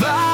goodbye.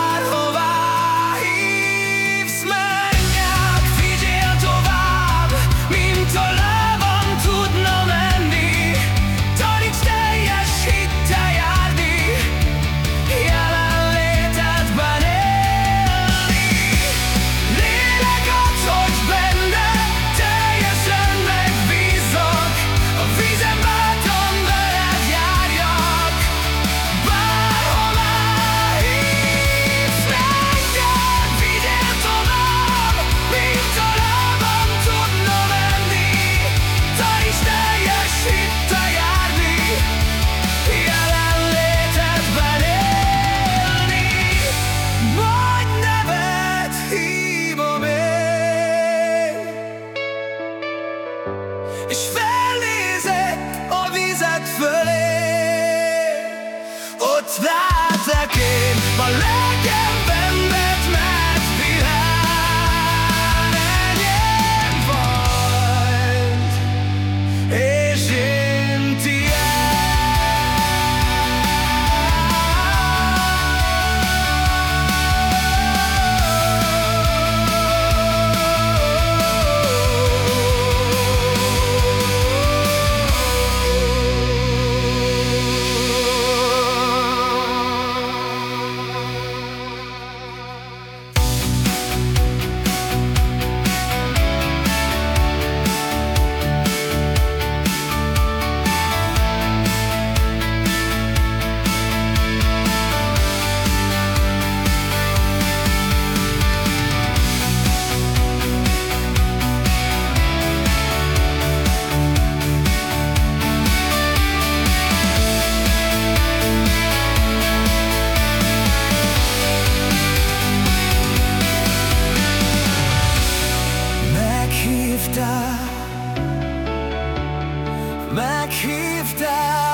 Én Ma meghívtál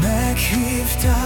Meghívtál